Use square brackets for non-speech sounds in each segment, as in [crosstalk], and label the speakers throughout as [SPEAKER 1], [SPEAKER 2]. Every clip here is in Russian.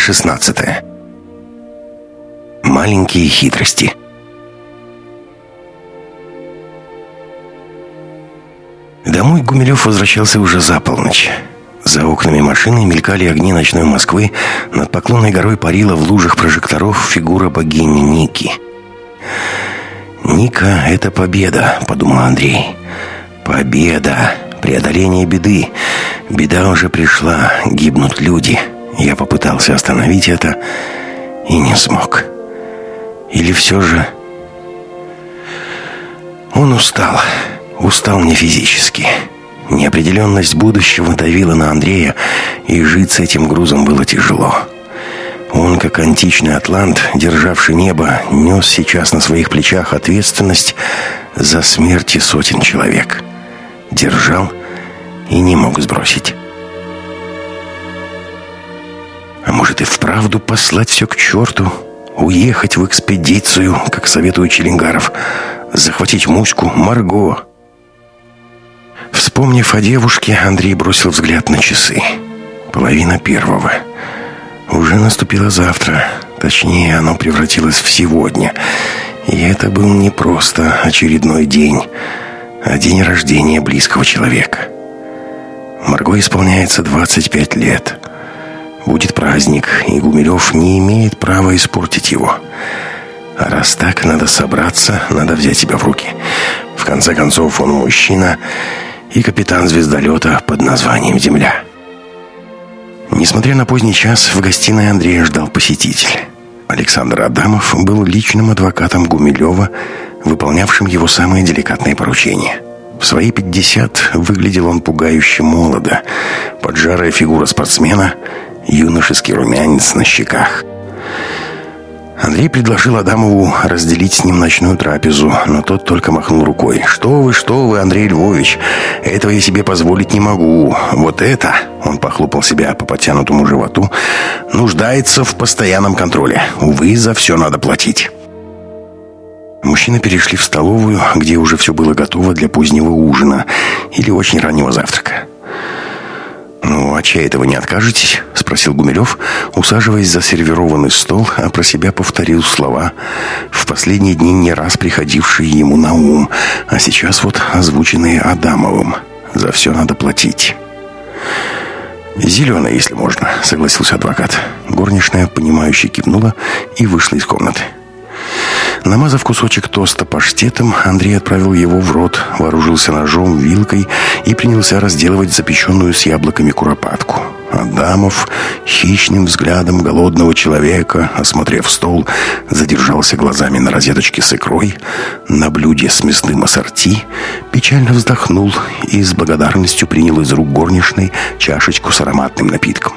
[SPEAKER 1] 16. Маленькие хитрости. Домой Гумилев возвращался уже за полночь. За окнами машины мелькали огни ночной Москвы, над Поклонной горой парила в лужах прожекторов фигура богини Ники. «Ника — это победа», — подумал Андрей. «Победа! Преодоление беды! Беда уже пришла, гибнут люди. Я попытался остановить это и не смог. Или все же... Он устал. Устал не физически. Неопределенность будущего давила на Андрея, и жить с этим грузом было тяжело. Он, как античный атлант, державший небо, нес сейчас на своих плечах ответственность за смерти сотен человек. Держал и не мог сбросить. А может и вправду послать все к черту? Уехать в экспедицию, как советует Челенгаров. Захватить Муську, Марго. Вспомнив о девушке, Андрей бросил взгляд на часы. Половина первого. Уже наступило завтра. Точнее, оно превратилось в сегодня. И это был не просто очередной день, а день рождения близкого человека. Марго исполняется 25 лет. Будет праздник, и Гумилев не имеет права испортить его. А раз так, надо собраться, надо взять себя в руки. В конце концов, он мужчина и капитан звездолета под названием «Земля». Несмотря на поздний час, в гостиной Андрея ждал посетитель. Александр Адамов был личным адвокатом Гумилева, выполнявшим его самые деликатные поручения – в свои 50 выглядел он пугающе молодо. Поджарая фигура спортсмена, юношеский румянец на щеках. Андрей предложил Адамову разделить с ним ночную трапезу, но тот только махнул рукой. «Что вы, что вы, Андрей Львович, этого я себе позволить не могу. Вот это...» Он похлопал себя по подтянутому животу. «Нуждается в постоянном контроле. Увы, за все надо платить». Мужчины перешли в столовую, где уже все было готово для позднего ужина или очень раннего завтрака. «Ну, а чай этого не откажетесь?» — спросил Гумилев, усаживаясь за сервированный стол, а про себя повторил слова, в последние дни не раз приходившие ему на ум, а сейчас вот озвученные Адамовым. «За все надо платить». «Зеленое, если можно», — согласился адвокат. Горничная, понимающе кивнула и вышла из комнаты. Намазав кусочек тоста паштетом, Андрей отправил его в рот, вооружился ножом, вилкой и принялся разделывать запеченную с яблоками куропатку. Адамов хищным взглядом голодного человека, осмотрев стол, задержался глазами на розеточке с икрой, на блюде с мясным ассорти, печально вздохнул и с благодарностью принял из рук горничной чашечку с ароматным напитком.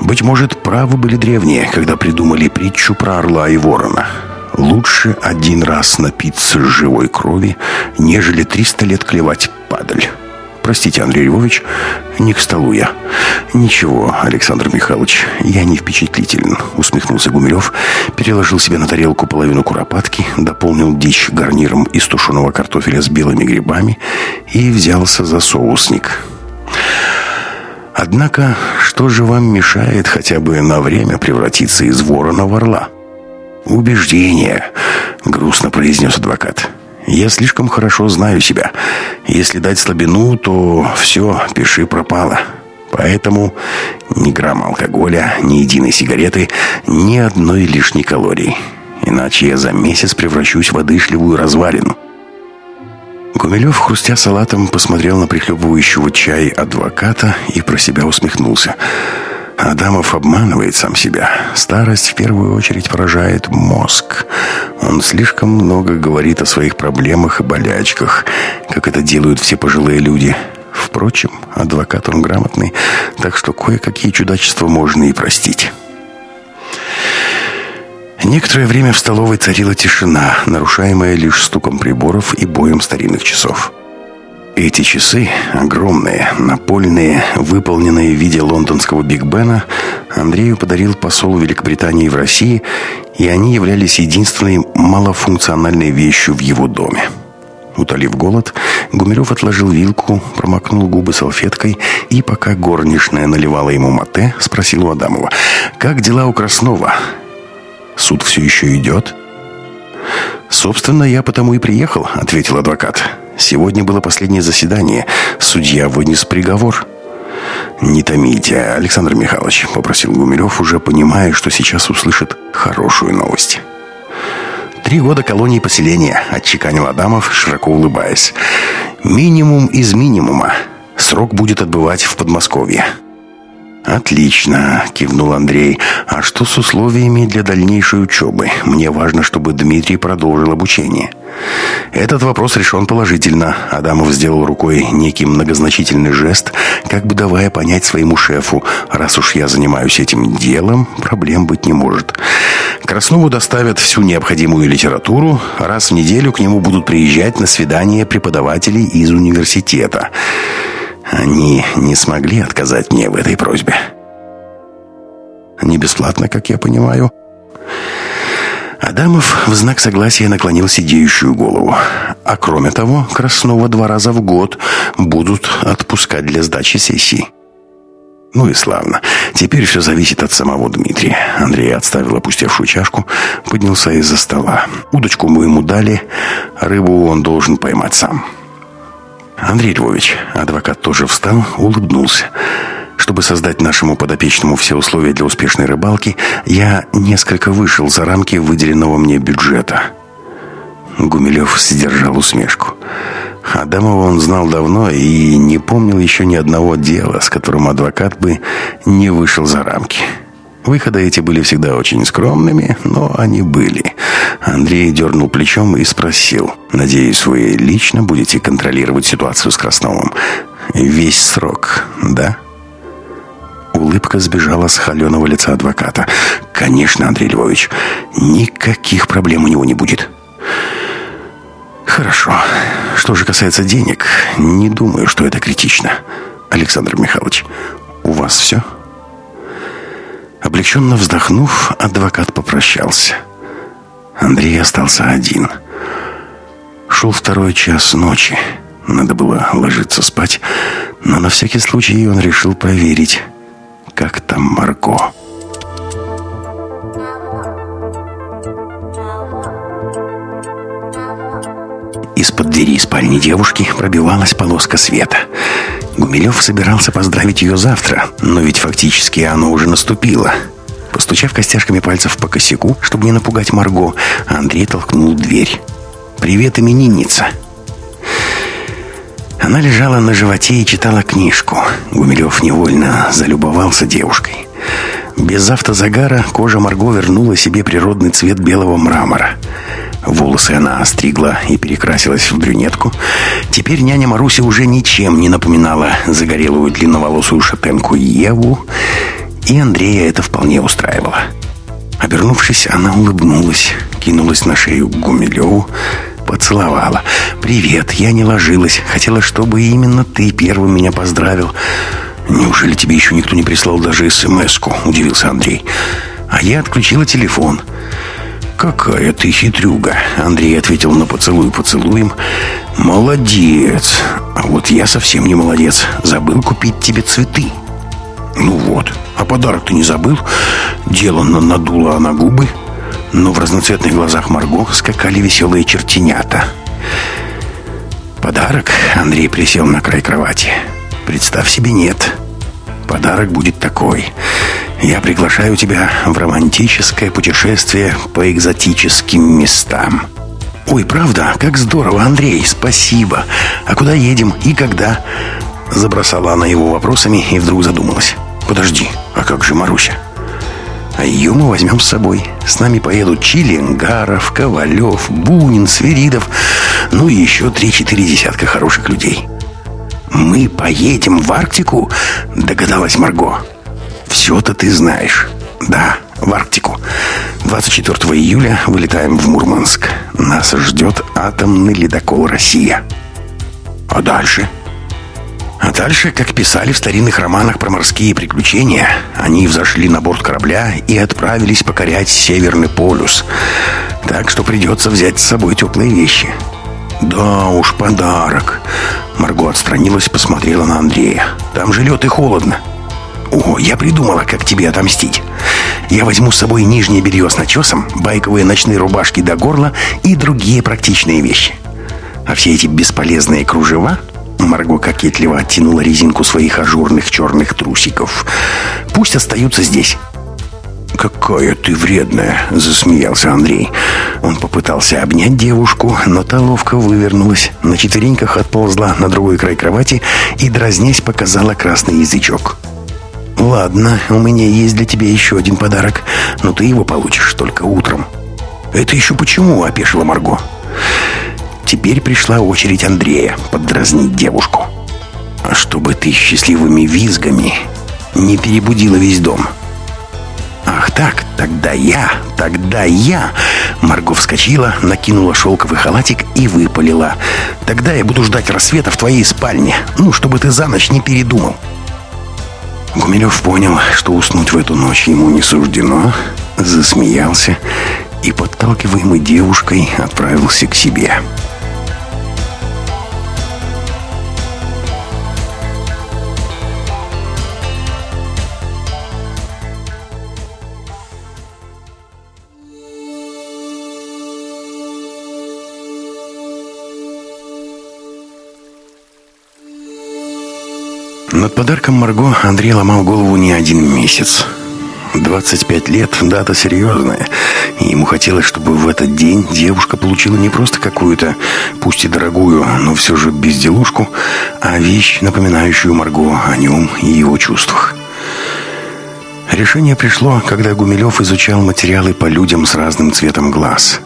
[SPEAKER 1] Быть может, правы были древние, когда придумали притчу про орла и ворона – Лучше один раз напиться живой крови, нежели триста лет клевать падаль. Простите, Андрей Львович, не к столу я. Ничего, Александр Михайлович, я не впечатлителен, усмехнулся Гумилев, переложил себе на тарелку половину куропатки, дополнил дичь гарниром из тушеного картофеля с белыми грибами и взялся за соусник. Однако, что же вам мешает хотя бы на время превратиться из ворона в орла? «Убеждение», — грустно произнес адвокат. «Я слишком хорошо знаю себя. Если дать слабину, то все, пиши пропало. Поэтому ни грамма алкоголя, ни единой сигареты, ни одной лишней калории. Иначе я за месяц превращусь в одышливую развалину». Гумилев, хрустя салатом, посмотрел на прихлебывающего чай адвоката и про себя усмехнулся. Адамов обманывает сам себя. Старость в первую очередь поражает мозг. Он слишком много говорит о своих проблемах и болячках, как это делают все пожилые люди. Впрочем, адвокат он грамотный, так что кое-какие чудачества можно и простить. Некоторое время в столовой царила тишина, нарушаемая лишь стуком приборов и боем старинных часов. Эти часы, огромные, напольные, выполненные в виде лондонского Биг Бена, Андрею подарил посол Великобритании в России, и они являлись единственной малофункциональной вещью в его доме. Утолив голод, Гумилев отложил вилку, промокнул губы салфеткой и, пока горничная наливала ему мате, спросил у Адамова, «Как дела у Краснова? Суд все еще идет?» «Собственно, я потому и приехал», — ответил адвокат. «Сегодня было последнее заседание. Судья вынес приговор». «Не томите, Александр Михайлович», — попросил Гумилев, уже понимая, что сейчас услышит хорошую новость. «Три года колонии поселения», — отчеканил Адамов, широко улыбаясь. «Минимум из минимума. Срок будет отбывать в Подмосковье». «Отлично», — кивнул Андрей. «А что с условиями для дальнейшей учебы? Мне важно, чтобы Дмитрий продолжил обучение». Этот вопрос решен положительно. Адамов сделал рукой некий многозначительный жест, как бы давая понять своему шефу, раз уж я занимаюсь этим делом, проблем быть не может. Краснову доставят всю необходимую литературу, раз в неделю к нему будут приезжать на свидания преподаватели из университета. Они не смогли отказать мне в этой просьбе. Не бесплатно, как я понимаю. Адамов в знак согласия наклонил сидеющую голову. А кроме того, Краснова два раза в год будут отпускать для сдачи сессии. Ну и славно. Теперь все зависит от самого Дмитрия. Андрей отставил опустевшую чашку, поднялся из-за стола. Удочку мы ему дали, рыбу он должен поймать сам. Андрей Львович, адвокат тоже встал, улыбнулся. Чтобы создать нашему подопечному все условия для успешной рыбалки, я несколько вышел за рамки выделенного мне бюджета. Гумилев сдержал усмешку. Адамова он знал давно и не помнил еще ни одного дела, с которым адвокат бы не вышел за рамки. Выходы эти были всегда очень скромными, но они были. Андрей дернул плечом и спросил. «Надеюсь, вы лично будете контролировать ситуацию с Красновым? Весь срок, да?» Улыбка сбежала с холеного лица адвоката. «Конечно, Андрей Львович, никаких проблем у него не будет». «Хорошо. Что же касается денег, не думаю, что это критично. Александр Михайлович, у вас все?» Облегченно вздохнув, адвокат попрощался. Андрей остался один. Шел второй час ночи. Надо было ложиться спать, но на всякий случай он решил проверить, как там Марго. Из-под двери спальни девушки пробивалась полоска света. Гумилев собирался поздравить ее завтра, но ведь фактически оно уже наступило. Постучав костяшками пальцев по косяку, чтобы не напугать Марго, Андрей толкнул дверь. «Привет, именинница!» Она лежала на животе и читала книжку. Гумилев невольно залюбовался девушкой. Без автозагара кожа Марго вернула себе природный цвет белого мрамора. Волосы она остригла и перекрасилась в брюнетку. Теперь няня Маруся уже ничем не напоминала загорелую длинноволосую шатенку Еву, и Андрея это вполне устраивало. Обернувшись, она улыбнулась, кинулась на шею к Гумилеву, Поцеловала. «Привет, я не ложилась. Хотела, чтобы именно ты первым меня поздравил». «Неужели тебе еще никто не прислал даже смс-ку?» – удивился Андрей. «А я отключила телефон». «Какая ты хитрюга!» Андрей ответил на поцелуй поцелуем. «Молодец! А вот я совсем не молодец. Забыл купить тебе цветы». «Ну вот, а подарок ты не забыл?» Деланно надула она губы, но в разноцветных глазах Марго скакали веселые чертенята. «Подарок?» — Андрей присел на край кровати. «Представь себе, нет. Подарок будет такой. Я приглашаю тебя в романтическое путешествие по экзотическим местам». «Ой, правда? Как здорово, Андрей, спасибо. А куда едем и когда?» Забросала она его вопросами и вдруг задумалась. «Подожди, а как же Маруся?» А ее мы возьмем с собой. С нами поедут Чиленгаров, Ковалев, Бунин, Свиридов, ну и еще три-четыре десятка хороших людей. «Мы поедем в Арктику?» – догадалась Марго. «Все-то ты знаешь. Да, в Арктику. 24 июля вылетаем в Мурманск. Нас ждет атомный ледокол «Россия». А дальше?» А дальше, как писали в старинных романах про морские приключения, они взошли на борт корабля и отправились покорять Северный полюс. Так что придется взять с собой теплые вещи. «Да уж, подарок!» Марго отстранилась, посмотрела на Андрея. «Там же лед и холодно!» «О, я придумала, как тебе отомстить. Я возьму с собой нижнее белье с начесом, байковые ночные рубашки до горла и другие практичные вещи. А все эти бесполезные кружева...» Марго кокетливо оттянула резинку своих ажурных черных трусиков. «Пусть остаются здесь. «Какая ты вредная!» — засмеялся Андрей. Он попытался обнять девушку, но та ловко вывернулась, на четвереньках отползла на другой край кровати и, дразнясь, показала красный язычок. «Ладно, у меня есть для тебя еще один подарок, но ты его получишь только утром». «Это еще почему?» — опешила Марго. Теперь пришла очередь Андрея поддразнить девушку. «А чтобы ты счастливыми визгами не перебудила весь дом». «Ах так, тогда я, тогда я!» Марго вскочила, накинула шелковый халатик и выпалила. «Тогда я буду ждать рассвета в твоей спальне, ну, чтобы ты за ночь не передумал». Гумилев понял, что уснуть в эту ночь ему не суждено, засмеялся и, подталкиваемый девушкой, отправился к себе. Над подарком Марго Андрей ломал голову не один месяц. 25 лет – дата серьезная. И ему хотелось, чтобы в этот день девушка получила не просто какую-то, пусть и дорогую, но все же безделушку, а вещь, напоминающую Марго о нем и его чувствах. Решение пришло, когда Гумилев изучал материалы по людям с разным цветом глаз.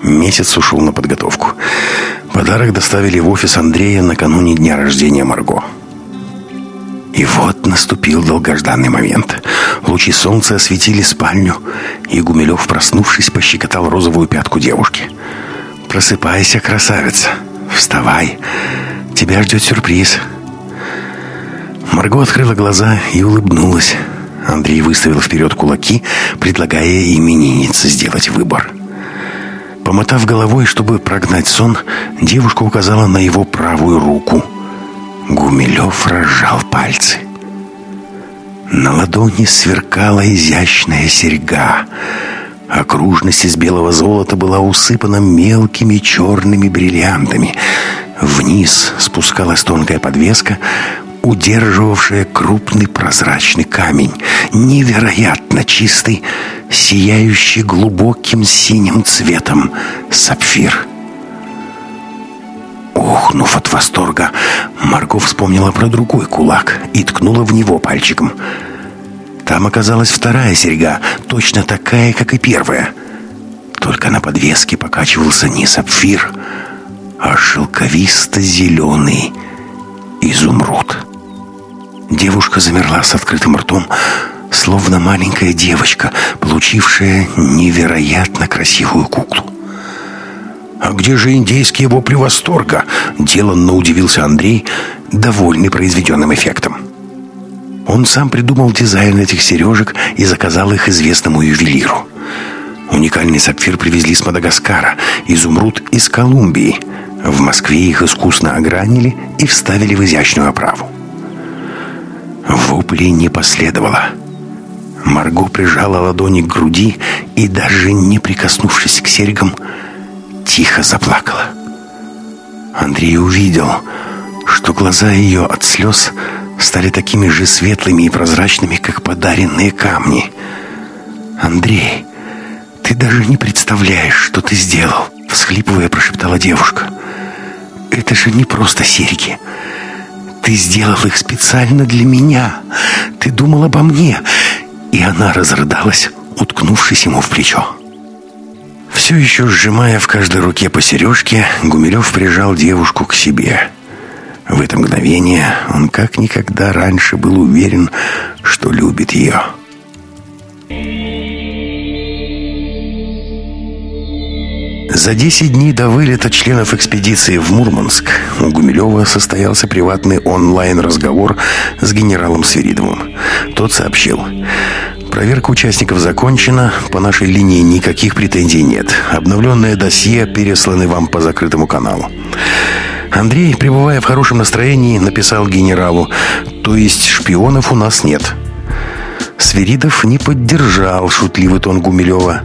[SPEAKER 1] Месяц ушел на подготовку. Подарок доставили в офис Андрея накануне дня рождения Марго. И вот наступил долгожданный момент. Лучи солнца осветили спальню, и Гумилев, проснувшись, пощекотал розовую пятку девушки. «Просыпайся, красавица! Вставай! Тебя ждет сюрприз!» Марго открыла глаза и улыбнулась. Андрей выставил вперед кулаки, предлагая имениннице сделать выбор. Помотав головой, чтобы прогнать сон, девушка указала на его правую руку – Гумилев разжал пальцы. На ладони сверкала изящная серьга. Окружность из белого золота была усыпана мелкими черными бриллиантами. Вниз спускалась тонкая подвеска, удерживавшая крупный прозрачный камень, невероятно чистый, сияющий глубоким синим цветом сапфир. Охнув от восторга, Марго вспомнила про другой кулак и ткнула в него пальчиком. Там оказалась вторая серьга, точно такая, как и первая. Только на подвеске покачивался не сапфир, а шелковисто-зеленый изумруд. Девушка замерла с открытым ртом, словно маленькая девочка, получившая невероятно красивую куклу. «А где же индейские вопли восторга?» – деланно удивился Андрей, довольный произведенным эффектом. Он сам придумал дизайн этих сережек и заказал их известному ювелиру. Уникальный сапфир привезли с Мадагаскара, изумруд из Колумбии. В Москве их искусно огранили и вставили в изящную оправу. Воплей не последовало. Марго прижала ладони к груди и, даже не прикоснувшись к серьгам, тихо заплакала. Андрей увидел, что глаза ее от слез стали такими же светлыми и прозрачными, как подаренные камни. «Андрей, ты даже не представляешь, что ты сделал!» Всхлипывая, прошептала девушка. «Это же не просто серьги. Ты сделал их специально для меня. Ты думал обо мне!» И она разрыдалась, уткнувшись ему в плечо. Все еще сжимая в каждой руке по сережке, Гумилев прижал девушку к себе. В это мгновение он как никогда раньше был уверен, что любит ее. За 10 дней до вылета членов экспедиции в Мурманск у Гумилева состоялся приватный онлайн-разговор с генералом Свиридовым. Тот сообщил, Проверка участников закончена. По нашей линии никаких претензий нет. Обновленное досье пересланы вам по закрытому каналу. Андрей, пребывая в хорошем настроении, написал генералу, то есть шпионов у нас нет. Свиридов не поддержал шутливый тон Гумилева.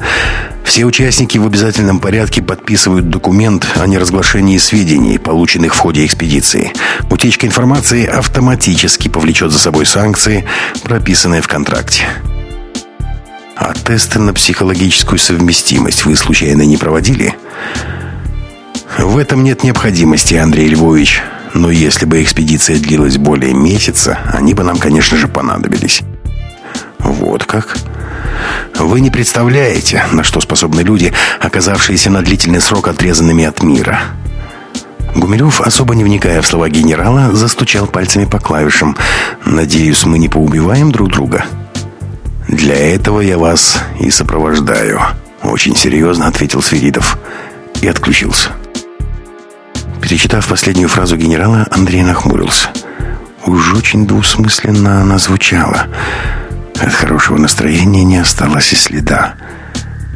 [SPEAKER 1] Все участники в обязательном порядке подписывают документ о неразглашении сведений, полученных в ходе экспедиции. Утечка информации автоматически повлечет за собой санкции, прописанные в контракте. А тесты на психологическую совместимость вы случайно не проводили? В этом нет необходимости, Андрей Львович. Но если бы экспедиция длилась более месяца, они бы нам, конечно же, понадобились. Вот как? Вы не представляете, на что способны люди, оказавшиеся на длительный срок отрезанными от мира. Гумилев, особо не вникая в слова генерала, застучал пальцами по клавишам. «Надеюсь, мы не поубиваем друг друга?» «Для этого я вас и сопровождаю», — очень серьезно ответил Свиридов и отключился. Перечитав последнюю фразу генерала, Андрей нахмурился. Уж очень двусмысленно она звучала. От хорошего настроения не осталось и следа.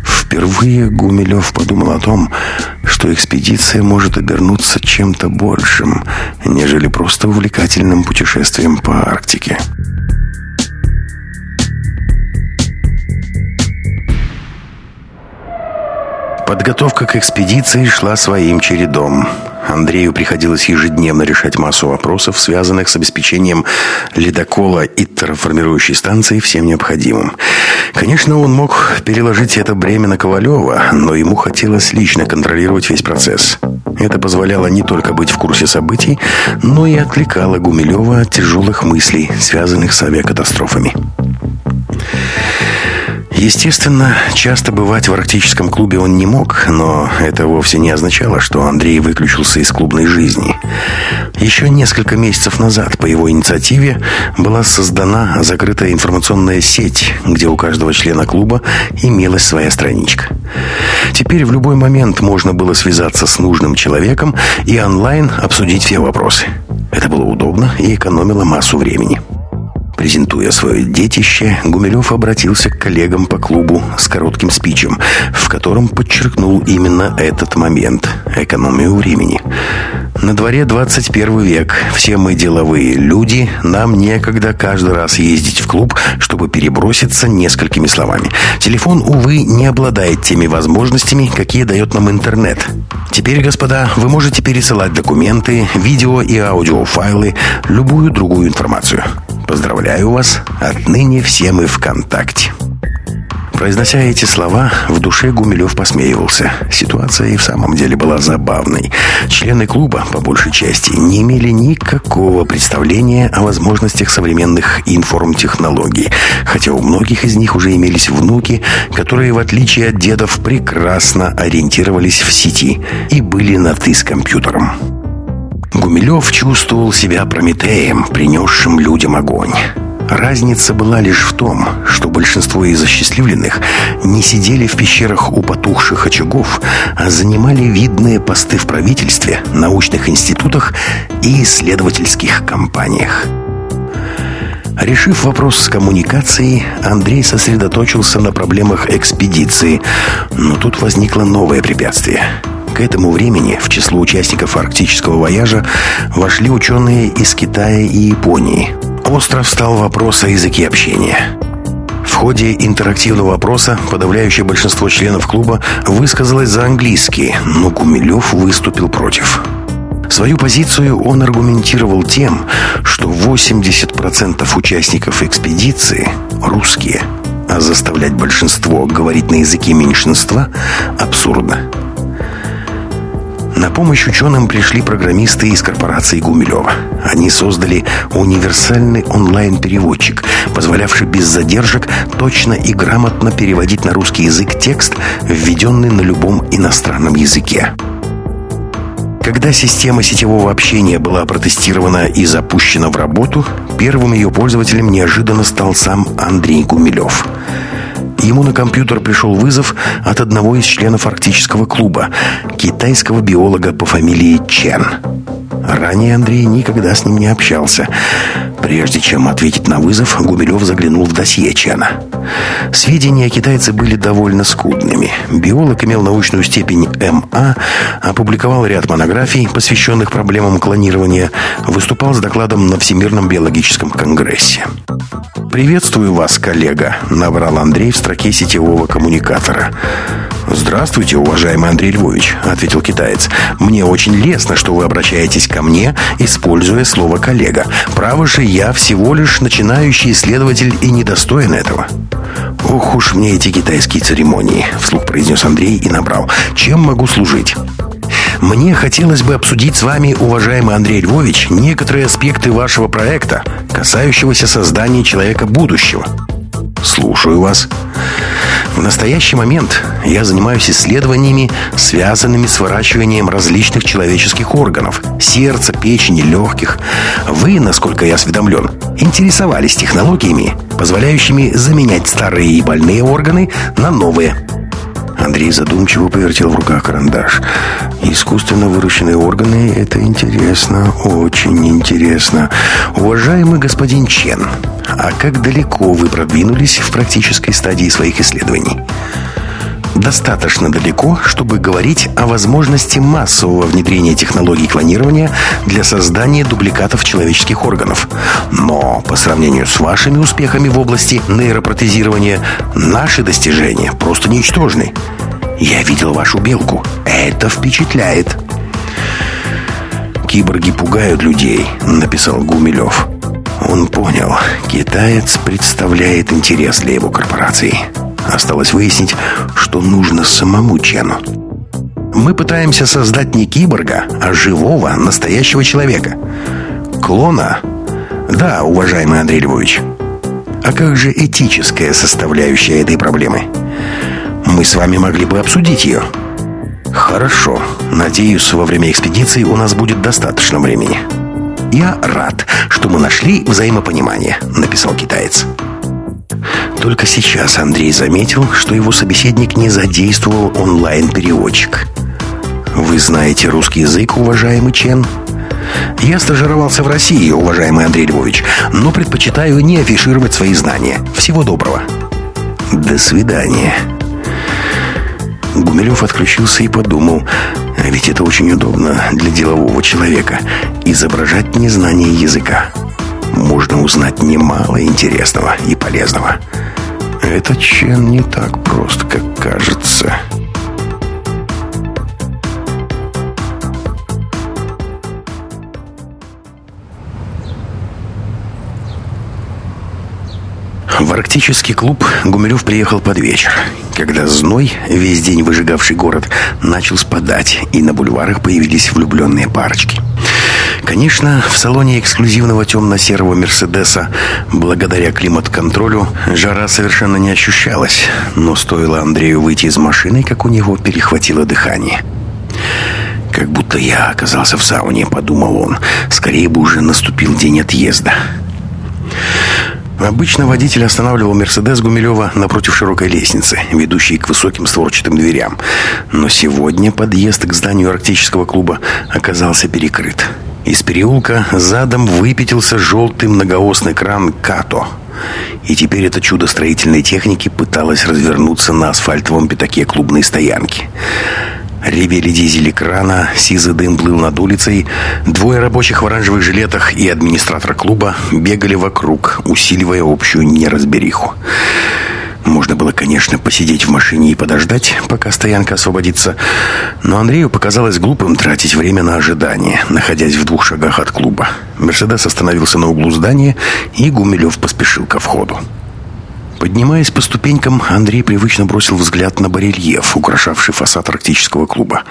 [SPEAKER 1] Впервые Гумилев подумал о том, что экспедиция может обернуться чем-то большим, нежели просто увлекательным путешествием по Арктике. Подготовка к экспедиции шла своим чередом. Андрею приходилось ежедневно решать массу вопросов, связанных с обеспечением ледокола и терраформирующей станции всем необходимым. Конечно, он мог переложить это бремя на Ковалева, но ему хотелось лично контролировать весь процесс. Это позволяло не только быть в курсе событий, но и отвлекало Гумилева от тяжелых мыслей, связанных с авиакатастрофами. Естественно, часто бывать в арктическом клубе он не мог, но это вовсе не означало, что Андрей выключился из клубной жизни. Еще несколько месяцев назад по его инициативе была создана закрытая информационная сеть, где у каждого члена клуба имелась своя страничка. Теперь в любой момент можно было связаться с нужным человеком и онлайн обсудить все вопросы. Это было удобно и экономило массу времени. Презентуя свое детище, Гумилев обратился к коллегам по клубу с коротким спичем, в котором подчеркнул именно этот момент – экономию времени. На дворе 21 век. Все мы деловые люди. Нам некогда каждый раз ездить в клуб, чтобы переброситься несколькими словами. Телефон, увы, не обладает теми возможностями, какие дает нам интернет. Теперь, господа, вы можете пересылать документы, видео и аудиофайлы, любую другую информацию. Поздравляю вас, отныне все мы ВКонтакте. Произнося эти слова, в душе Гумилев посмеивался. Ситуация и в самом деле была забавной. Члены клуба, по большей части, не имели никакого представления о возможностях современных информтехнологий, хотя у многих из них уже имелись внуки, которые, в отличие от дедов, прекрасно ориентировались в сети и были на «ты» с компьютером. Гумилев чувствовал себя Прометеем, принесшим людям огонь. Разница была лишь в том, что большинство из осчастливленных не сидели в пещерах у потухших очагов, а занимали видные посты в правительстве, научных институтах и исследовательских компаниях. Решив вопрос с коммуникацией, Андрей сосредоточился на проблемах экспедиции, но тут возникло новое препятствие – к этому времени в число участников арктического вояжа вошли ученые из Китая и Японии. Остров стал вопрос о языке общения. В ходе интерактивного опроса подавляющее большинство членов клуба высказалось за английский, но Гумилев выступил против. Свою позицию он аргументировал тем, что 80% участников экспедиции русские, а заставлять большинство говорить на языке меньшинства абсурдно. На помощь ученым пришли программисты из корпорации Гумилева. Они создали универсальный онлайн-переводчик, позволявший без задержек точно и грамотно переводить на русский язык текст, введенный на любом иностранном языке. Когда система сетевого общения была протестирована и запущена в работу, первым ее пользователем неожиданно стал сам Андрей Гумилев – Ему на компьютер пришел вызов от одного из членов арктического клуба, китайского биолога по фамилии Чен. Ранее Андрей никогда с ним не общался. Прежде чем ответить на вызов, Гумилев заглянул в досье Чена. Сведения о китайце были довольно скудными. Биолог имел научную степень МА, опубликовал ряд монографий, посвященных проблемам клонирования, выступал с докладом на Всемирном биологическом конгрессе. «Приветствую вас, коллега», — набрал Андрей в строке сетевого коммуникатора. «Здравствуйте, уважаемый Андрей Львович», — ответил китаец. «Мне очень лестно, что вы обращаетесь ко мне, используя слово «коллега». Право же, я всего лишь начинающий исследователь и недостоин этого». «Ох уж мне эти китайские церемонии», — вслух произнес Андрей и набрал. «Чем могу служить?» Мне хотелось бы обсудить с вами, уважаемый Андрей Львович, некоторые аспекты вашего проекта, касающегося создания человека будущего. Слушаю вас. В настоящий момент я занимаюсь исследованиями, связанными с выращиванием различных человеческих органов – сердца, печени, легких. Вы, насколько я осведомлен, интересовались технологиями, позволяющими заменять старые и больные органы на новые – Андрей задумчиво повертел в руках карандаш. Искусственно выращенные органы — это интересно, очень интересно. Уважаемый господин Чен, а как далеко вы продвинулись в практической стадии своих исследований? Достаточно далеко, чтобы говорить о возможности массового внедрения технологий клонирования для создания дубликатов человеческих органов. Но по сравнению с вашими успехами в области нейропротезирования, наши достижения просто ничтожны. Я видел вашу белку. Это впечатляет. «Киборги пугают людей», — написал Гумилев. Он понял, китаец представляет интерес для его корпорации. Осталось выяснить, что нужно самому Чену. Мы пытаемся создать не киборга, а живого, настоящего человека. Клона? Да, уважаемый Андрей Львович. А как же этическая составляющая этой проблемы? Мы с вами могли бы обсудить ее. Хорошо. Надеюсь, во время экспедиции у нас будет достаточно времени. Я рад, что мы нашли взаимопонимание, написал китаец. Только сейчас Андрей заметил, что его собеседник не задействовал онлайн-переводчик. «Вы знаете русский язык, уважаемый Чен?» «Я стажировался в России, уважаемый Андрей Львович, но предпочитаю не афишировать свои знания. Всего доброго». «До свидания». Гумилев отключился и подумал, а ведь это очень удобно для делового человека изображать незнание языка можно узнать немало интересного и полезного. Этот Чен не так прост, как кажется. В арктический клуб Гумилев приехал под вечер, когда зной, весь день выжигавший город, начал спадать, и на бульварах появились влюбленные парочки. Конечно, в салоне эксклюзивного темно-серого «Мерседеса» благодаря климат-контролю жара совершенно не ощущалась, но стоило Андрею выйти из машины, как у него перехватило дыхание. «Как будто я оказался в сауне», — подумал он. «Скорее бы уже наступил день отъезда». Обычно водитель останавливал «Мерседес» Гумилева напротив широкой лестницы, ведущей к высоким створчатым дверям. Но сегодня подъезд к зданию арктического клуба оказался перекрыт. Из переулка задом выпятился желтый многоосный кран «Като». И теперь это чудо строительной техники пыталось развернуться на асфальтовом пятаке клубной стоянки. Ревели дизели крана, сизый дым плыл над улицей. Двое рабочих в оранжевых жилетах и администратор клуба бегали вокруг, усиливая общую неразбериху. Можно было, конечно, посидеть в машине и подождать, пока стоянка освободится, но Андрею показалось глупым тратить время на ожидание, находясь в двух шагах от клуба. «Мерседес» остановился на углу здания, и Гумилев поспешил ко входу. Поднимаясь по ступенькам, Андрей привычно бросил взгляд на барельеф, украшавший фасад арктического клуба.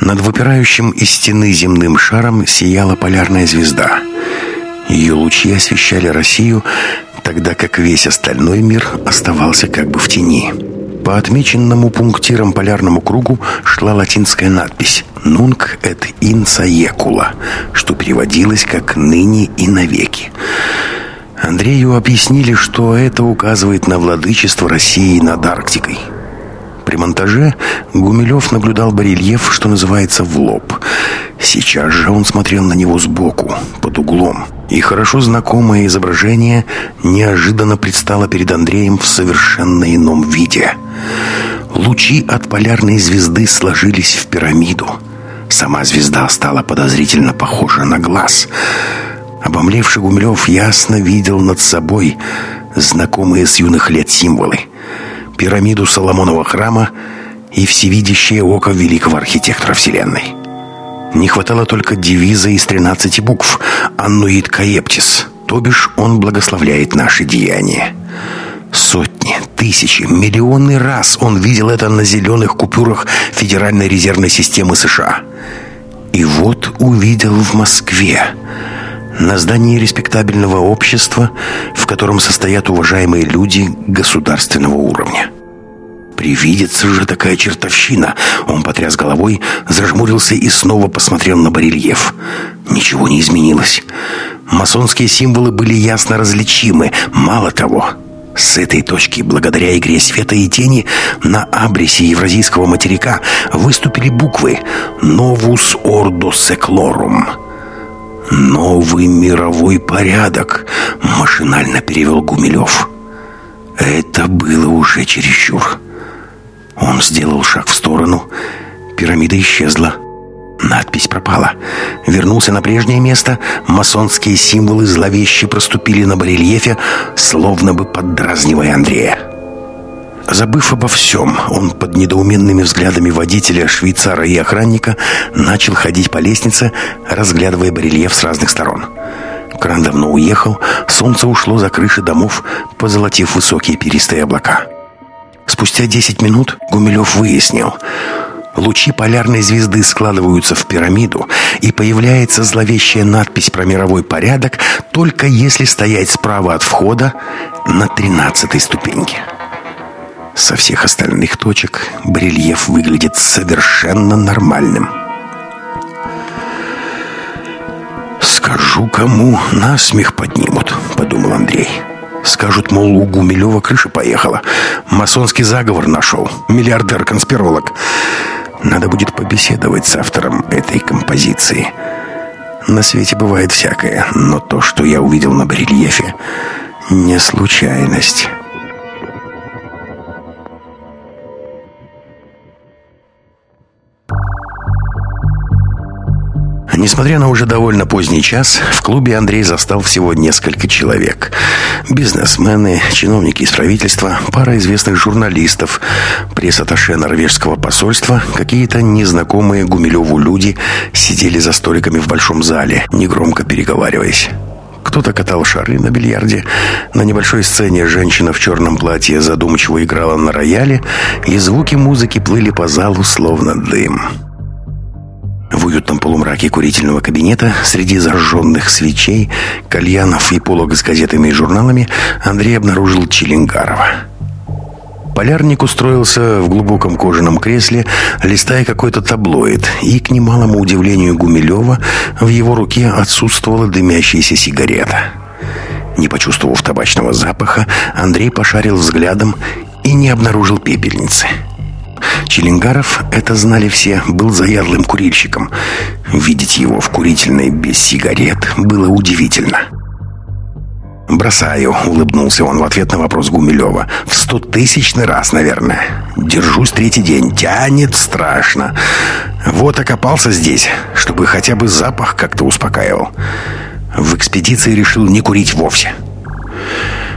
[SPEAKER 1] Над выпирающим из стены земным шаром сияла полярная звезда. Ее лучи освещали Россию, тогда как весь остальной мир оставался как бы в тени. По отмеченному пунктиром полярному кругу шла латинская надпись «Нунг эт ин саекула», что переводилось как «ныне и навеки». Андрею объяснили, что это указывает на владычество России над Арктикой. При монтаже Гумилев наблюдал барельеф, что называется, в лоб. Сейчас же он смотрел на него сбоку, под углом, и хорошо знакомое изображение неожиданно предстало перед Андреем в совершенно ином виде. Лучи от полярной звезды сложились в пирамиду. Сама звезда стала подозрительно похожа на глаз. Обомлевший Гумилев ясно видел над собой знакомые с юных лет символы. Пирамиду Соломонова храма и всевидящее око великого архитектора Вселенной. Не хватало только девиза из 13 букв «Аннуит Каептис», то бишь «Он благословляет наши деяния». Сотни, тысячи, миллионы раз он видел это на зеленых купюрах Федеральной резервной системы США. И вот увидел в Москве, на здании респектабельного общества, в котором состоят уважаемые люди государственного уровня. Привидится же такая чертовщина. Он потряс головой, зажмурился и снова посмотрел на барельеф. Ничего не изменилось. Масонские символы были ясно различимы. Мало того, с этой точки, благодаря игре света и тени, на абресе евразийского материка выступили буквы «Novus Ordo Seclorum». «Новый мировой порядок», — машинально перевел Гумилев. Это было уже чересчур. Он сделал шаг в сторону. Пирамида исчезла. Надпись пропала. Вернулся на прежнее место. Масонские символы зловеще проступили на барельефе, словно бы поддразнивая Андрея. Забыв обо всем, он под недоуменными взглядами водителя, швейцара и охранника начал ходить по лестнице, разглядывая барельеф с разных сторон. Кран давно уехал, солнце ушло за крыши домов, позолотив высокие перистые облака. Спустя 10 минут Гумилев выяснил. Лучи полярной звезды складываются в пирамиду, и появляется зловещая надпись про мировой порядок, только если стоять справа от входа на тринадцатой ступеньке. Со всех остальных точек барельеф выглядит совершенно нормальным. «Скажу кому, насмех поднимут», — подумал Андрей. Скажут, мол, у Гумилева крыша поехала. Масонский заговор нашел. Миллиардер-конспиролог. Надо будет побеседовать с автором этой композиции. На свете бывает всякое, но то, что я увидел на барельефе, не случайность». Несмотря на уже довольно поздний час, в клубе Андрей застал всего несколько человек. Бизнесмены, чиновники из правительства, пара известных журналистов, пресс-атташе норвежского посольства, какие-то незнакомые Гумилеву люди сидели за столиками в большом зале, негромко переговариваясь. Кто-то катал шары на бильярде. На небольшой сцене женщина в черном платье задумчиво играла на рояле, и звуки музыки плыли по залу, словно дым. В уютном полумраке курительного кабинета, среди зажженных свечей, кальянов и полок с газетами и журналами, Андрей обнаружил Челенгарова. Полярник устроился в глубоком кожаном кресле, листая какой-то таблоид, и, к немалому удивлению Гумилева, в его руке отсутствовала дымящаяся сигарета. Не почувствовав табачного запаха, Андрей пошарил взглядом и не обнаружил пепельницы. Челенгаров, это знали все, был заядлым курильщиком. Видеть его в курительной без сигарет было удивительно. «Бросаю», — улыбнулся он в ответ на вопрос Гумилева. «В стотысячный раз, наверное. Держусь третий день. Тянет страшно. Вот окопался здесь, чтобы хотя бы запах как-то успокаивал. В экспедиции решил не курить вовсе».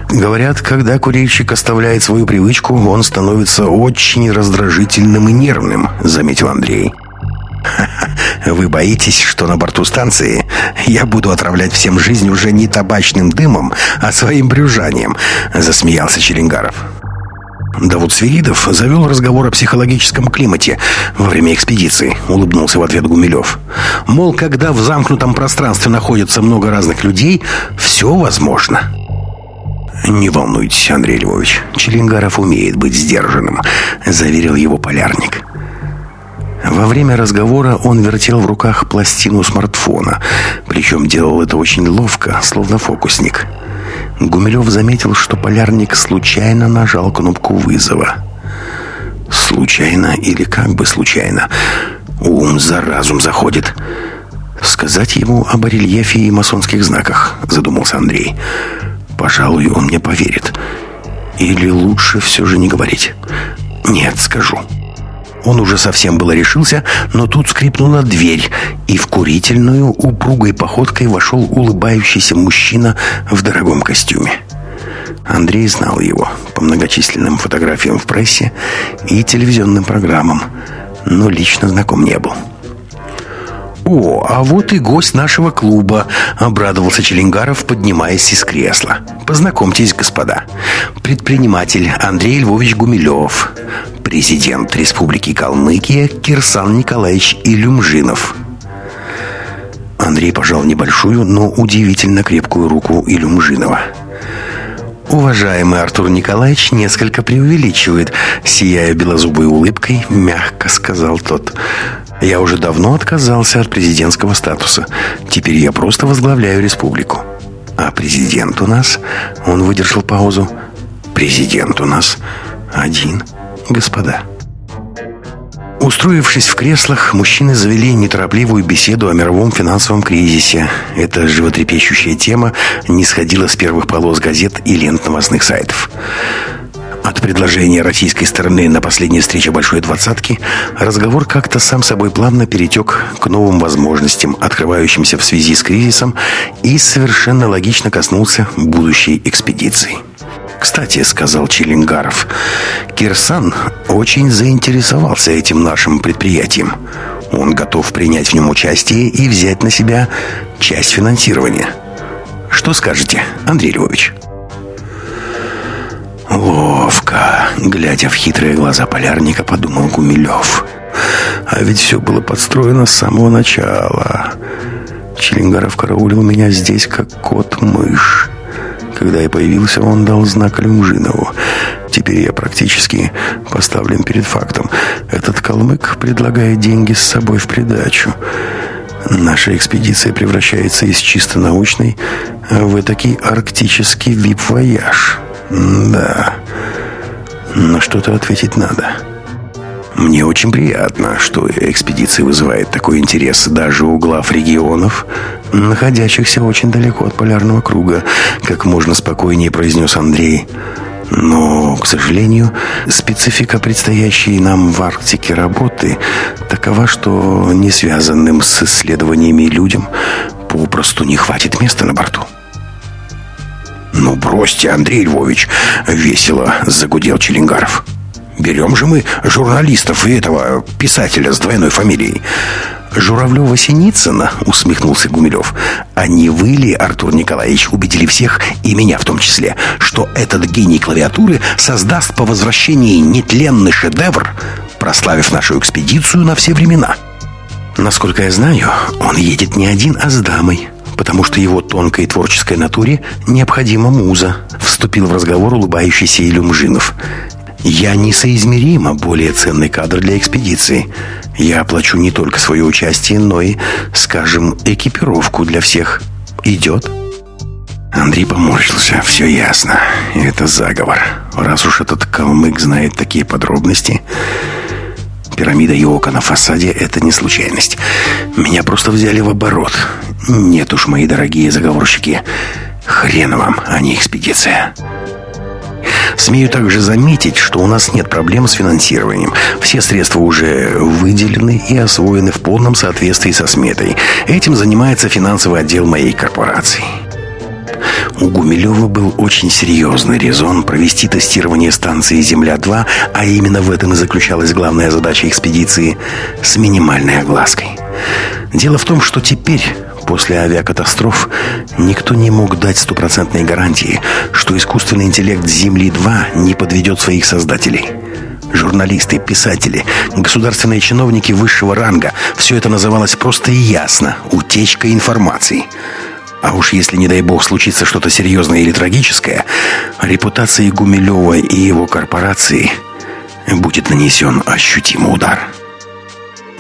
[SPEAKER 1] Говорят, когда курильщик оставляет свою привычку, он становится очень раздражительным и нервным, заметил Андрей. [laughs] Вы боитесь, что на борту станции я буду отравлять всем жизнь уже не табачным дымом, а своим брюжанием, засмеялся Челенгаров. Да вот Свиридов завел разговор о психологическом климате во время экспедиции, улыбнулся в ответ Гумилев. Мол, когда в замкнутом пространстве находится много разных людей, все возможно. «Не волнуйтесь, Андрей Львович, Челенгаров умеет быть сдержанным», — заверил его полярник. Во время разговора он вертел в руках пластину смартфона, причем делал это очень ловко, словно фокусник. Гумилев заметил, что полярник случайно нажал кнопку вызова. Случайно или как бы случайно? Ум за разум заходит. Сказать ему о барельефе и масонских знаках, задумался Андрей. Пожалуй, он мне поверит. Или лучше все же не говорить? Нет, скажу. Он уже совсем было решился, но тут скрипнула дверь, и в курительную упругой походкой вошел улыбающийся мужчина в дорогом костюме. Андрей знал его по многочисленным фотографиям в прессе и телевизионным программам, но лично знаком не был. «О, а вот и гость нашего клуба», — обрадовался Челенгаров, поднимаясь из кресла. «Познакомьтесь, господа. Предприниматель Андрей Львович Гумилев, президент Республики Калмыкия Кирсан Николаевич Илюмжинов». Андрей пожал небольшую, но удивительно крепкую руку Илюмжинова. Уважаемый Артур Николаевич несколько преувеличивает, сияя белозубой улыбкой, мягко сказал тот. Я уже давно отказался от президентского статуса. Теперь я просто возглавляю республику. А президент у нас, он выдержал паузу. Президент у нас один, господа. Устроившись в креслах, мужчины завели неторопливую беседу о мировом финансовом кризисе. Эта животрепещущая тема не сходила с первых полос газет и лент новостных сайтов. От предложения российской стороны на последней встрече Большой Двадцатки разговор как-то сам собой плавно перетек к новым возможностям, открывающимся в связи с кризисом, и совершенно логично коснулся будущей экспедиции. «Кстати», — сказал Челингаров, — «Кирсан очень заинтересовался этим нашим предприятием. Он готов принять в нем участие и взять на себя часть финансирования. Что скажете, Андрей Львович?» Ловко, глядя в хитрые глаза полярника, подумал Гумилев. А ведь все было подстроено с самого начала. Чилингаров караулил меня здесь, как кот мышь. Когда я появился, он дал знак Илюмжинову. Теперь я практически поставлен перед фактом. Этот калмык предлагает деньги с собой в придачу. Наша экспедиция превращается из чисто научной в этакий арктический вип-вояж. Да. Но что-то ответить надо. Мне очень приятно, что экспедиция вызывает такой интерес даже у глав регионов, находящихся очень далеко от полярного круга, как можно спокойнее произнес Андрей. Но, к сожалению, специфика предстоящей нам в Арктике работы такова, что не связанным с исследованиями людям попросту не хватит места на борту. «Ну, бросьте, Андрей Львович!» — весело загудел Челенгаров. «Берем же мы журналистов и этого писателя с двойной фамилией». «Журавлева-Синицына?» — усмехнулся Гумилев. «А не вы ли, Артур Николаевич, убедили всех, и меня в том числе, что этот гений клавиатуры создаст по возвращении нетленный шедевр, прославив нашу экспедицию на все времена?» «Насколько я знаю, он едет не один, а с дамой», потому что его тонкой творческой натуре необходима муза», — вступил в разговор улыбающийся Илюмжинов. «Я несоизмеримо более ценный кадр для экспедиции. Я оплачу не только свое участие, но и, скажем, экипировку для всех. Идет?» Андрей поморщился. «Все ясно. Это заговор. Раз уж этот калмык знает такие подробности...» Пирамида Йока на фасаде — это не случайность. Меня просто взяли в оборот. Нет уж, мои дорогие заговорщики, хрен вам, а не экспедиция. Смею также заметить, что у нас нет проблем с финансированием. Все средства уже выделены и освоены в полном соответствии со сметой. Этим занимается финансовый отдел моей корпорации. У Гумилева был очень серьезный резон провести тестирование станции «Земля-2», а именно в этом и заключалась главная задача экспедиции, с минимальной оглаской. Дело в том, что теперь, после авиакатастроф, никто не мог дать стопроцентной гарантии, что искусственный интеллект Земли-2 не подведет своих создателей – журналисты, писатели, государственные чиновники высшего ранга. Все это называлось просто и ясно – утечка информации. А уж если, не дай бог, случится что-то серьезное или трагическое, репутации Гумилева и его корпорации будет нанесен ощутимый удар.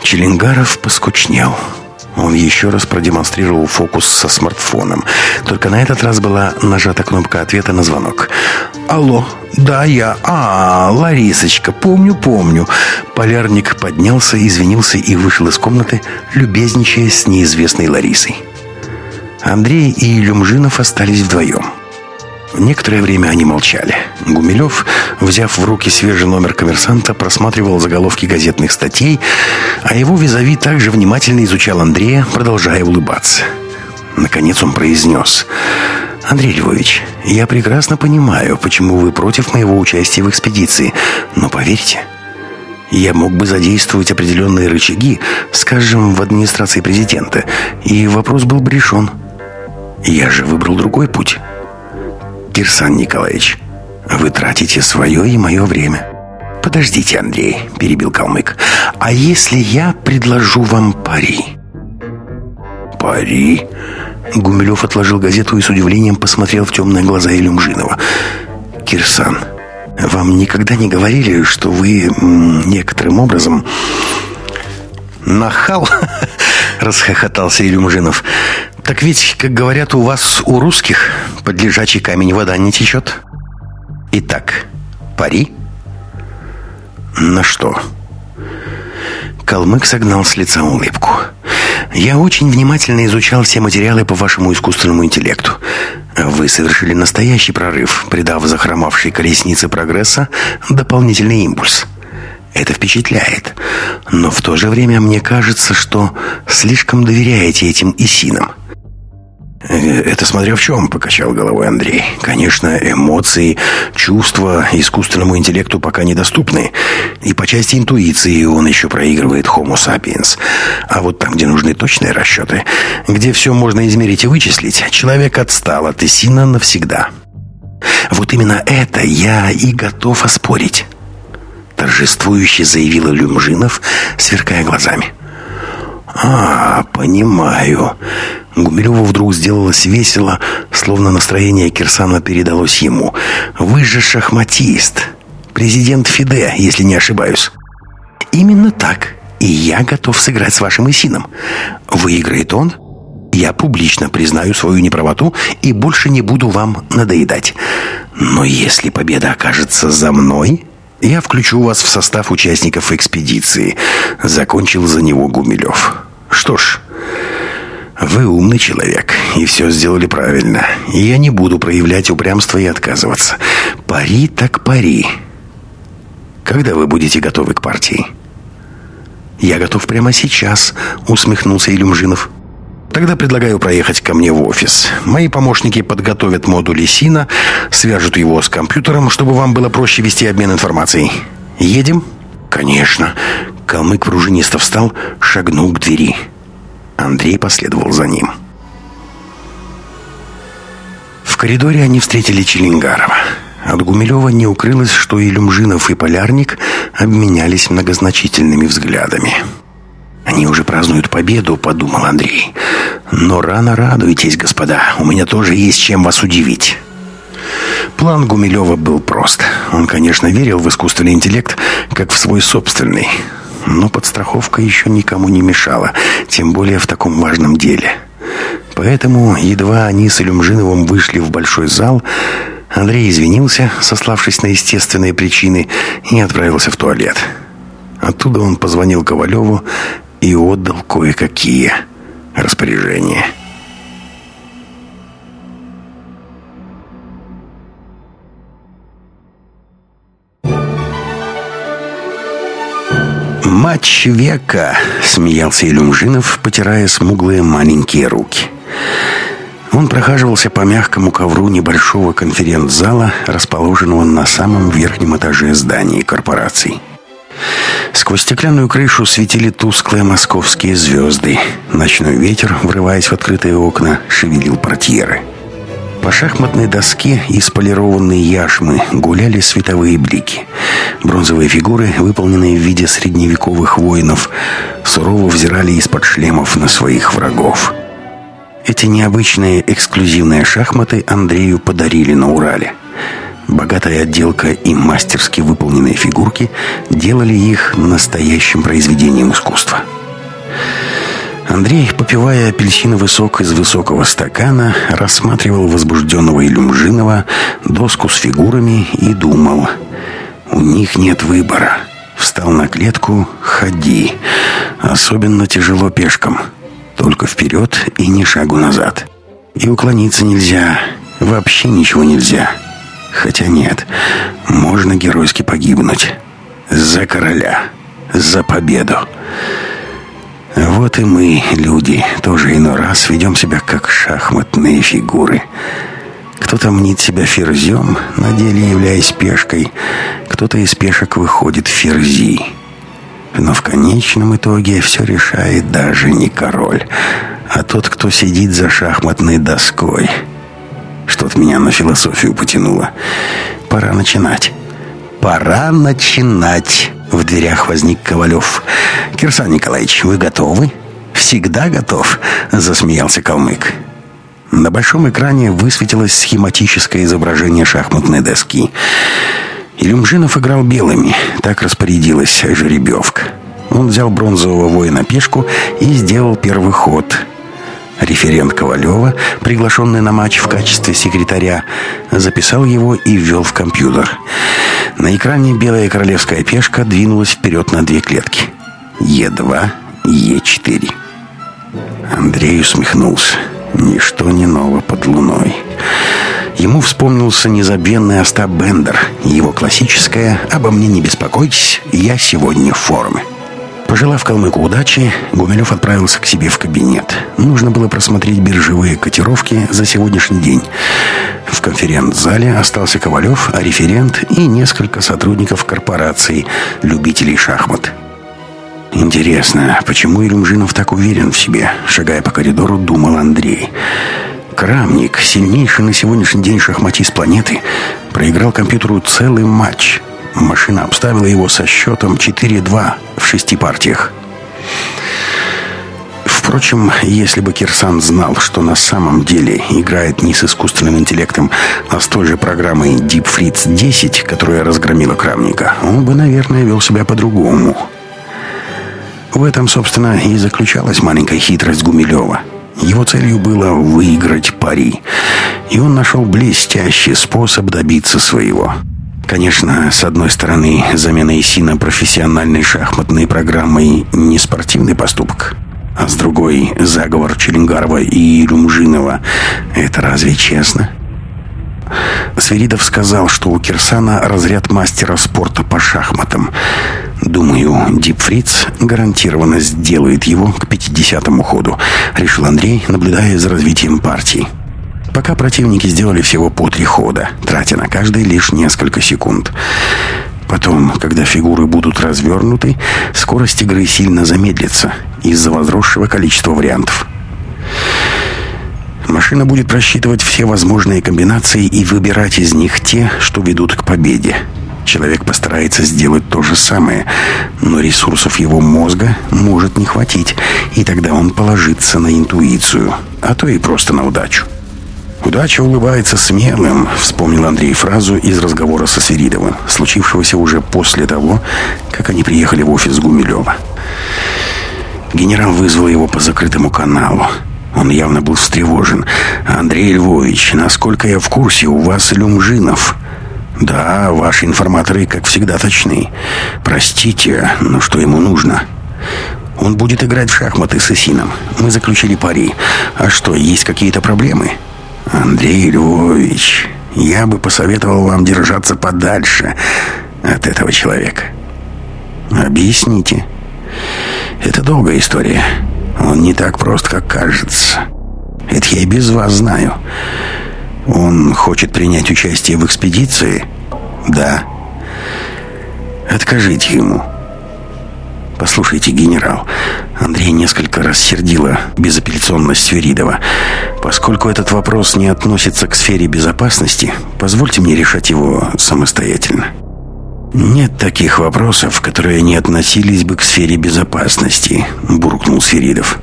[SPEAKER 1] Челенгаров поскучнел. Он еще раз продемонстрировал фокус со смартфоном. Только на этот раз была нажата кнопка ответа на звонок. «Алло, да, я. А, Ларисочка, помню, помню». Полярник поднялся, извинился и вышел из комнаты, любезничая с неизвестной Ларисой. Андрей и Люмжинов остались вдвоем. Некоторое время они молчали. Гумилев, взяв в руки свежий номер коммерсанта, просматривал заголовки газетных статей, а его визави также внимательно изучал Андрея, продолжая улыбаться. Наконец он произнес «Андрей Львович, я прекрасно понимаю, почему вы против моего участия в экспедиции, но поверьте, я мог бы задействовать определенные рычаги, скажем, в администрации президента, и вопрос был бы решен. Я же выбрал другой путь». Кирсан Николаевич, вы тратите свое и мое время. Подождите, Андрей, перебил калмык. А если я предложу вам пари? Пари? Гумилев отложил газету и с удивлением посмотрел в темные глаза Илюмжинова. Кирсан, вам никогда не говорили, что вы некоторым образом нахал? [laughs] Расхохотался Илюмжинов. Так ведь, как говорят у вас, у русских, под лежачий камень вода не течет. Итак, пари? На что? Калмык согнал с лица улыбку. Я очень внимательно изучал все материалы по вашему искусственному интеллекту. Вы совершили настоящий прорыв, придав захромавшей колеснице прогресса дополнительный импульс. Это впечатляет. Но в то же время мне кажется, что слишком доверяете этим исинам. «Это смотря в чем», — покачал головой Андрей. «Конечно, эмоции, чувства искусственному интеллекту пока недоступны. И по части интуиции он еще проигрывает Homo sapiens. А вот там, где нужны точные расчеты, где все можно измерить и вычислить, человек отстал от Исина навсегда. Вот именно это я и готов оспорить». Торжествующе заявила Люмжинов, сверкая глазами. «А, понимаю». Гумилеву вдруг сделалось весело, словно настроение Кирсана передалось ему. «Вы же шахматист. Президент Фиде, если не ошибаюсь». «Именно так. И я готов сыграть с вашим Исином. Выиграет он, я публично признаю свою неправоту и больше не буду вам надоедать. Но если победа окажется за мной, я включу вас в состав участников экспедиции. Закончил за него Гумилев. Что ж, вы умный человек, и все сделали правильно. я не буду проявлять упрямство и отказываться. Пари так пари. Когда вы будете готовы к партии? Я готов прямо сейчас, усмехнулся Илюмжинов. Тогда предлагаю проехать ко мне в офис. Мои помощники подготовят модуль Сина, свяжут его с компьютером, чтобы вам было проще вести обмен информацией. Едем? Конечно. Калмык пружинисто встал, шагнул к двери. Андрей последовал за ним. В коридоре они встретили Челингарова. От Гумилева не укрылось, что и Люмжинов, и Полярник обменялись многозначительными взглядами. «Они уже празднуют победу», — подумал Андрей. «Но рано радуйтесь, господа. У меня тоже есть чем вас удивить». План Гумилева был прост. Он, конечно, верил в искусственный интеллект, как в свой собственный но подстраховка еще никому не мешала, тем более в таком важном деле. Поэтому, едва они с Илюмжиновым вышли в большой зал, Андрей извинился, сославшись на естественные причины, и отправился в туалет. Оттуда он позвонил Ковалеву и отдал кое-какие распоряжения. «Матч века!» — смеялся Илюмжинов, потирая смуглые маленькие руки. Он прохаживался по мягкому ковру небольшого конференц-зала, расположенного на самом верхнем этаже здания корпорации. Сквозь стеклянную крышу светили тусклые московские звезды. Ночной ветер, врываясь в открытые окна, шевелил портьеры. По шахматной доске из полированной яшмы гуляли световые блики. Бронзовые фигуры, выполненные в виде средневековых воинов, сурово взирали из-под шлемов на своих врагов. Эти необычные эксклюзивные шахматы Андрею подарили на Урале. Богатая отделка и мастерски выполненные фигурки делали их настоящим произведением искусства.
[SPEAKER 2] Андрей, попивая апельсиновый сок из высокого стакана, рассматривал возбужденного Илюмжинова, доску с фигурами и думал. У них нет выбора. Встал на клетку — ходи. Особенно тяжело пешком. Только вперед и ни шагу назад. И уклониться нельзя. Вообще ничего нельзя. Хотя нет, можно геройски погибнуть. За короля. За победу. Вот и мы, люди, тоже иной раз ведем себя как шахматные фигуры. Кто-то мнит себя ферзем, на деле являясь пешкой. Кто-то из пешек выходит ферзи. Но в конечном итоге все решает даже не король, а тот, кто сидит за шахматной доской. Что-то меня на философию потянуло. Пора начинать. Пора начинать. В дверях возник Ковалев. «Кирсан Николаевич, вы готовы?» «Всегда готов», — засмеялся калмык. На большом экране высветилось схематическое изображение шахматной доски. Илюмжинов играл белыми, так распорядилась жеребьевка. Он взял бронзового воина пешку и сделал первый ход. Референт Ковалева, приглашенный на матч в качестве секретаря, записал его и ввел в компьютер. На экране белая королевская пешка двинулась вперед на две клетки. Е2, Е4. Андрей усмехнулся. Ничто не ново под луной. Ему вспомнился незабвенный Остап Бендер, его классическое «Обо мне не беспокойтесь, я сегодня в форме». Пожелав калмыку удачи, Гумилев отправился к себе в кабинет. Нужно было просмотреть биржевые котировки за сегодняшний день. В конференц-зале остался Ковалев, а референт и несколько сотрудников корпорации, любителей шахмат. Интересно, почему Илюмжинов так уверен в себе? Шагая по коридору, думал Андрей. Крамник, сильнейший на сегодняшний день шахматист планеты, проиграл компьютеру целый матч. Машина обставила его со счетом 4-2 в шести партиях. Впрочем, если бы Кирсан знал, что на самом деле играет не с искусственным интеллектом, а с той же программой Deep Fritz 10, которая разгромила Крамника, он бы, наверное, вел себя по-другому. В этом, собственно, и заключалась маленькая хитрость Гумилева. Его целью было выиграть пари. И он нашел блестящий способ добиться своего. Конечно, с одной стороны, замена Исина профессиональной шахматной программой не спортивный поступок. А с другой, заговор Челенгарова и Люмжинова. Это разве честно? Свиридов сказал, что у Кирсана разряд мастера спорта по шахматам. Думаю, Дипфриц гарантированно сделает его к 50-му ходу, решил Андрей, наблюдая за развитием партии. Пока противники сделали всего по три хода, тратя на каждый лишь несколько секунд. Потом, когда фигуры будут развернуты, скорость игры сильно замедлится из-за возросшего количества вариантов. Машина будет просчитывать все возможные комбинации и выбирать из них те, что ведут к победе. Человек постарается сделать то же самое, но ресурсов его мозга может не хватить, и тогда он положится на интуицию, а то и просто на удачу. «Удача улыбается смелым», — вспомнил Андрей фразу из разговора со Свиридовым, случившегося уже после того, как они приехали в офис Гумилева. Генерал вызвал его по закрытому каналу. Он явно был встревожен. «Андрей Львович, насколько я в курсе, у вас Люмжинов». «Да, ваши информаторы, как всегда, точны. Простите, но что ему нужно?» «Он будет играть в шахматы с Исином. Мы заключили пари. А что, есть какие-то проблемы?» «Андрей Львович, я бы посоветовал вам держаться подальше от этого человека». «Объясните». «Это долгая история. Он не так прост, как кажется. Это я и без вас знаю. Он хочет принять участие в экспедиции? Да. Откажите ему. Послушайте, генерал, Андрей несколько рассердила безапелляционность Сверидова. Поскольку этот вопрос не относится к сфере безопасности, позвольте мне решать его самостоятельно. «Нет таких вопросов, которые не относились бы к сфере безопасности», — буркнул Сверидов.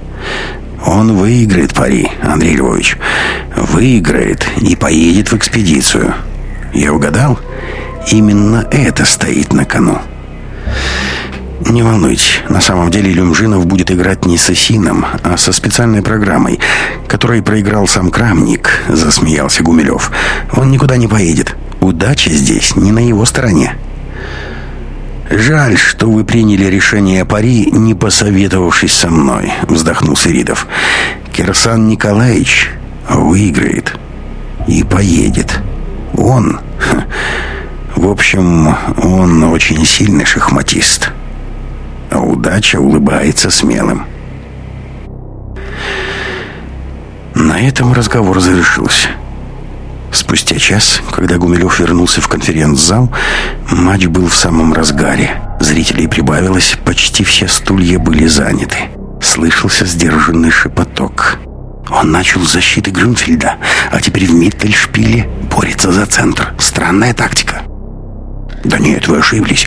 [SPEAKER 2] «Он выиграет пари, Андрей Львович. Выиграет и поедет в экспедицию. Я угадал? Именно это стоит на кону». «Не волнуйтесь, на самом деле Люмжинов будет играть не с Исином, а со специальной программой, которой проиграл сам Крамник», — засмеялся Гумилев. «Он никуда не поедет. Удача здесь не на его стороне». «Жаль, что вы приняли решение о пари, не посоветовавшись со мной», — вздохнул Сиридов. «Кирсан Николаевич выиграет и поедет. Он... [laughs] В общем, он очень сильный шахматист» а удача улыбается смелым. На этом разговор завершился. Спустя час, когда Гумилев вернулся в конференц-зал, матч был в самом разгаре. Зрителей прибавилось, почти все стулья были заняты. Слышался сдержанный шепоток. Он начал с защиты Грюнфельда, а теперь в Миттельшпиле борется за центр. Странная тактика. Да нет, вы ошиблись.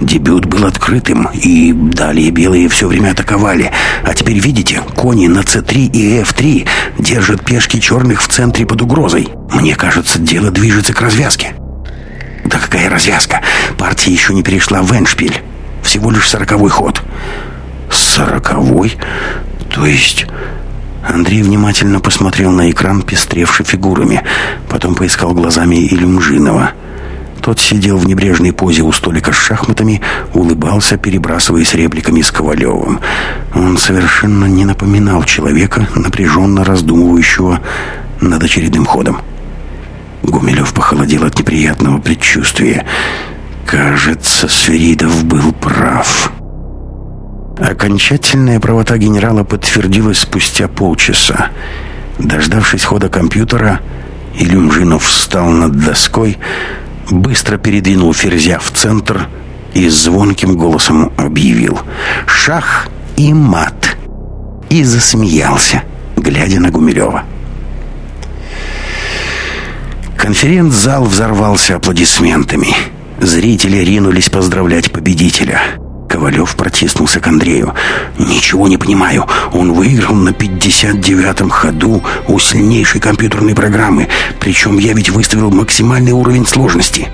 [SPEAKER 2] Дебют был открытым, и далее белые все время атаковали. А теперь видите, кони на c3 и f3 держат пешки черных в центре под угрозой. Мне кажется, дело движется к развязке. Да какая развязка? Партия еще не перешла в Эншпиль. Всего лишь сороковой ход. Сороковой? То есть... Андрей внимательно посмотрел на экран, пестревший фигурами. Потом поискал глазами Илюмжинова. Тот сидел в небрежной позе у столика с шахматами, улыбался, перебрасываясь репликами с Ковалевым. Он совершенно не напоминал человека, напряженно раздумывающего над очередным ходом. Гумилев похолодел от неприятного предчувствия. Кажется, Сверидов был прав. Окончательная правота генерала подтвердилась спустя полчаса. Дождавшись хода компьютера, Илюмжинов встал над доской, быстро передвинул ферзя в центр и звонким голосом объявил «Шах и мат!» и засмеялся, глядя на Гумилева. Конференц-зал взорвался аплодисментами. Зрители ринулись поздравлять победителя – Ковалев протиснулся к Андрею. «Ничего не понимаю. Он выиграл на 59-м ходу у сильнейшей компьютерной программы. Причем я ведь выставил максимальный уровень сложности».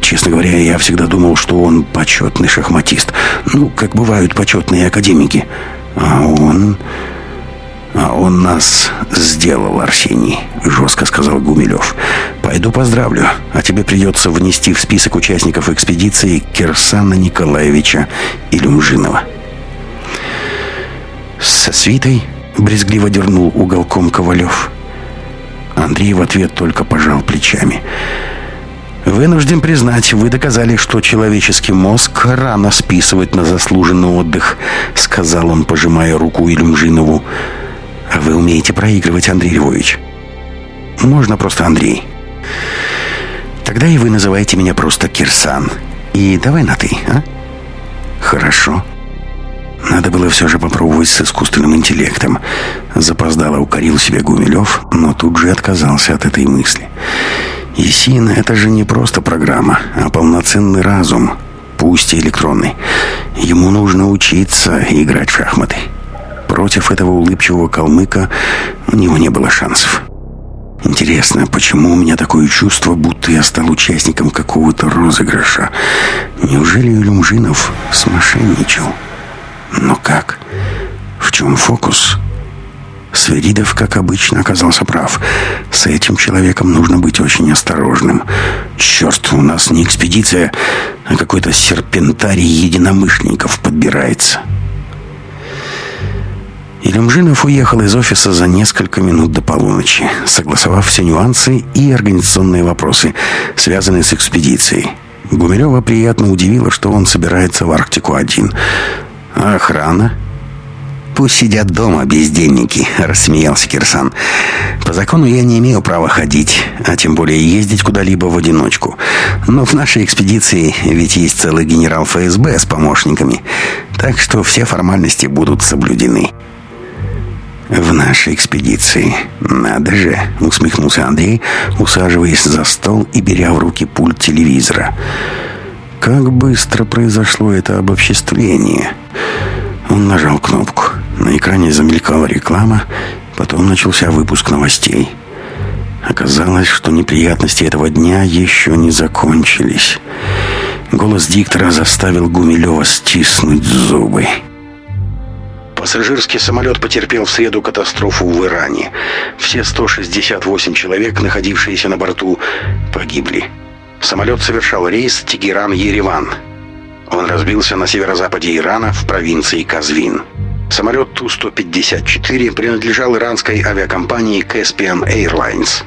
[SPEAKER 2] Честно говоря, я всегда думал, что он почетный шахматист. Ну, как бывают почетные академики. А он... «А он нас сделал, Арсений», — жестко сказал Гумилев. «Пойду поздравлю, а тебе придется внести в список участников экспедиции Кирсана Николаевича Илюмжинова». «Со свитой?» — брезгливо дернул уголком Ковалев. Андрей в ответ только пожал плечами. «Вынужден признать, вы доказали, что человеческий мозг рано списывает на заслуженный отдых», — сказал он, пожимая руку Илюмжинову. А вы умеете проигрывать, Андрей Львович. Можно просто Андрей. Тогда и вы называете меня просто Кирсан. И давай на «ты», а? Хорошо. Надо было все же попробовать с искусственным интеллектом. Запоздало укорил себя Гумилев, но тут же отказался от этой мысли. Есин — это же не просто программа, а полноценный разум, пусть и электронный. Ему нужно учиться играть в шахматы. Против этого улыбчивого калмыка у него не было шансов. Интересно, почему у меня такое чувство, будто я стал участником какого-то розыгрыша? Неужели Илюмжинов смошенничал? Но как? В чем фокус? Сверидов, как обычно, оказался прав. С этим человеком нужно быть очень осторожным. Черт, у нас не экспедиция, а какой-то серпентарий единомышленников подбирается. Илюмжинов уехал из офиса за несколько минут до полуночи, согласовав все нюансы и организационные вопросы, связанные с экспедицией. Гумилева приятно удивило, что он собирается в Арктику один. А охрана? «Пусть сидят дома, бездельники», — рассмеялся Кирсан. «По закону я не имею права ходить, а тем более ездить куда-либо в одиночку. Но в нашей экспедиции ведь есть целый генерал ФСБ с помощниками, так что все формальности будут соблюдены». «В нашей экспедиции. Надо же!» — усмехнулся Андрей, усаживаясь за стол и беря в руки пульт телевизора. «Как быстро произошло это обобществление!» Он нажал кнопку. На экране замелькала реклама, потом начался выпуск новостей. Оказалось, что неприятности этого дня еще не закончились. Голос диктора заставил Гумилева стиснуть зубы.
[SPEAKER 1] Пассажирский самолет потерпел в среду катастрофу в Иране. Все 168 человек, находившиеся на борту, погибли. Самолет совершал рейс Тегеран-Ереван. Он разбился на северо-западе Ирана в провинции Казвин. Самолет Ту-154 принадлежал иранской авиакомпании Caspian Airlines.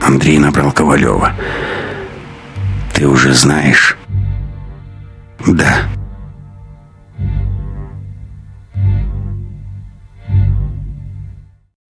[SPEAKER 2] Андрей набрал Ковалева. «Ты уже знаешь?» «Да».